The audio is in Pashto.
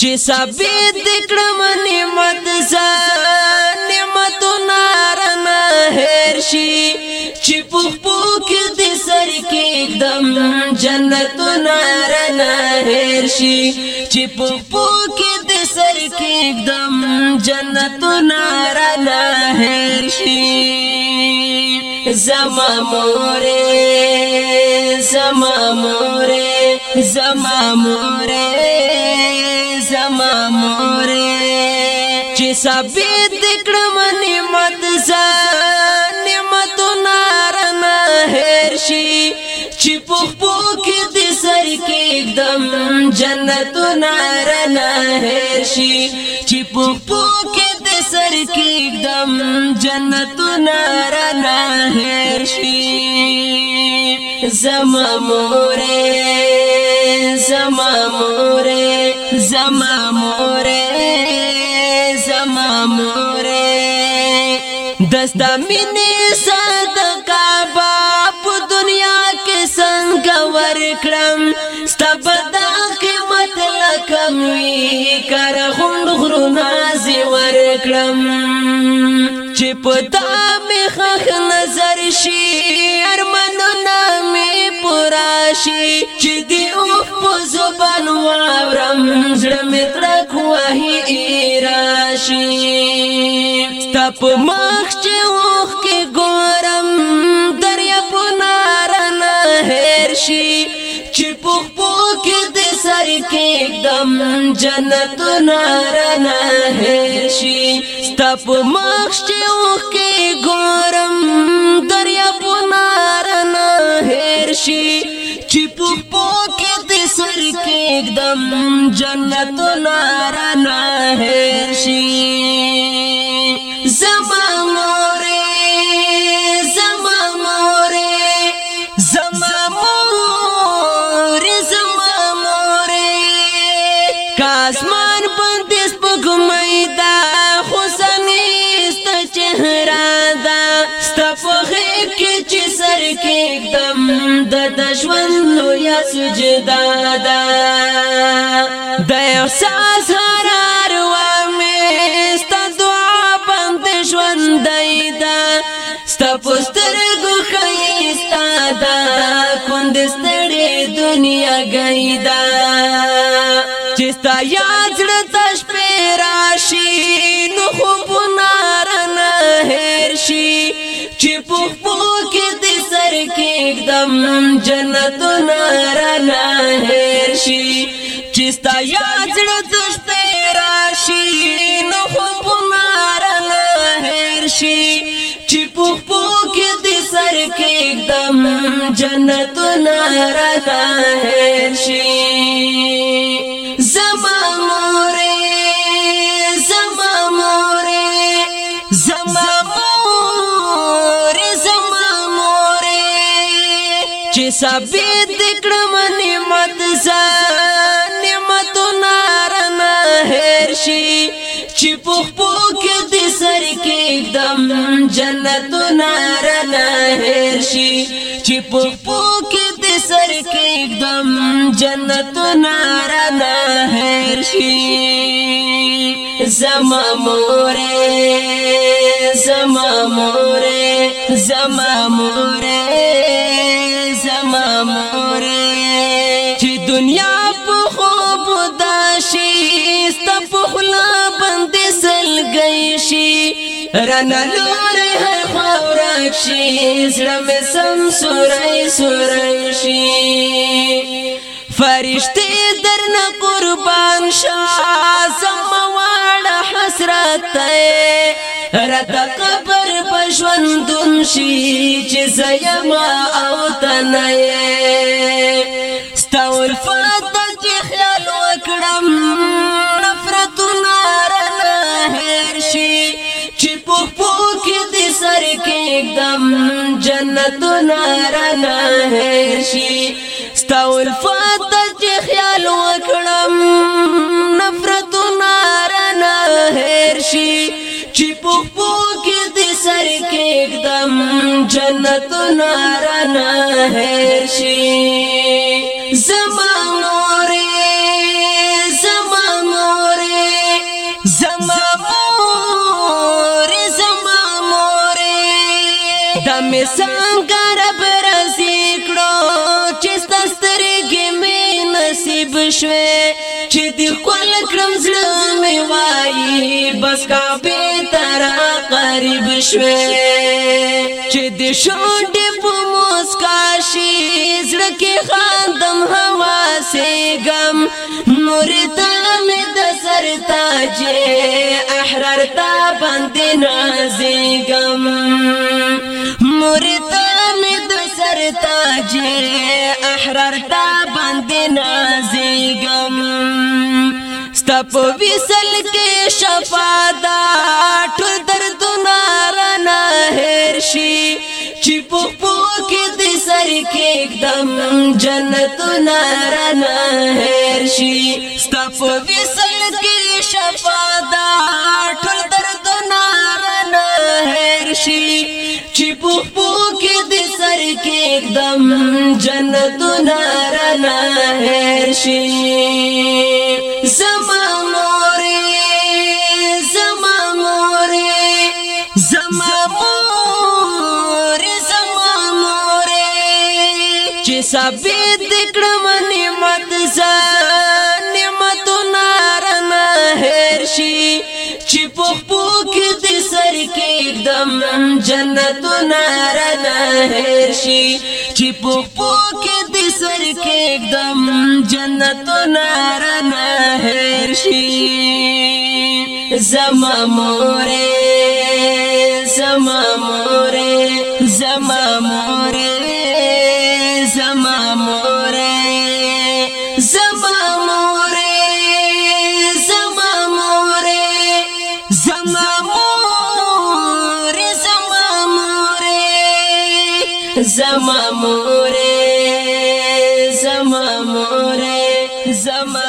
چې ثابت کړم نعمت زان نعمت نارنا هر شي چې پخ پوک دې سر کې एकदम جنت نارنا هر شي چې پخ پوک دې سر کې एकदम جنت نارنا هر شي زما مورې زما مورې زما مورې شمه مورې چې ثابت کړم نعمت زان نعمت نارنا هر شي چې پخ پخ دې سر کې دم جنت نارنا هر شي چې پخ پخ دې سر کې دم جنت نارنا هر شي زما مورې زما مورې زما مور زما مور دستا مینې صدقه با په دنیا کې څنګه ورکړم ستبدا قیمت لکم وی کر غوند غرونا زی ورکړم چې په تا مخ نظر شي راشي چې دی او په زبان واورم زړه مې ترک وهي راشي ستپ مخ چې اوخ کې ګورم دریا په نار نه هېر شي چې پخ پخ د سر کې एकदम جنت نار نه هېر شي ستپ مخ چې اوخ کې پریږدم جنت نارا نه شي زما مورې زما مورې زما مورې زما مورې کاسمان باندې سپګمې دا حسنې ست چهره دا ست په کې چې سر کې د ژوند لویا سجدا ده د احساس هر اروا مې ست دعا باندې ژوند دی دا ست پستر ګو خيستا دا کند ستړې دنیا گئی دا چې ستا یاد زړه تش پیراشي نو خوب نار نه هر شي چې په پوکه پریږدم جنت نارنا هیر شي چې ستا یاد زړه تشته راشي نو خو په نارنا هیر شي چې پوخ پوخ دې سر کېږدم جنت نارنا هیر شي ثابت کړم نعمت زا نعمت نارنا هر شي چې پخ پوک دې سر کې دم جنت نارنا هر شي چې پخ پوک دې سر کې دم جنت نارنا هر شي زما مورې زما مورې زما مورې زړګي شي رنا لورې خاورک شي زړه مې سم سورې سورې شي فرشتي درنه قربان شاه زموال حسرت رد قبر پښوندون شي چې زيما او تنه ستور فاتح خیال وکړم چې په پو کې د سر کې एकदम جنت نارنا هر شي ستو الفات چې خیال وکړم نفرت نارنا هر شي چې په پو کې د سر کې एकदम جنت نارنا هر شي زما می سنگار برسی کړو چې ستسترګې می نصیب شوه چې دی خپل کړم زړه می وایي بس کا به تر قریب شوه چې دی شونډې په مسکا شي زړه کې خاندم هوا سي غم نور تم د سر تاج احرار تا باندې نازګم مردان د سر تاج احرار تا باندې نازګم ستپ وسل کې شفادا ټول درد نارنا هرشي چې په پو کې د سر کې एकदम جنت نارنا هرشي ستپ وسل کې شفادا ټول درد نارنا هرشي شپو کې د سر کې एकदम جنت نارنا هر شي زما مورې زما مورې زما مورې زما مورې چې سبي د کړم نعمت زما کم جنت نارا نهر شي چې په پوکه د سر کې एकदम جنت نارا نهر شي زما مورې زما مورې زما مورې زما مورې زما مورې زما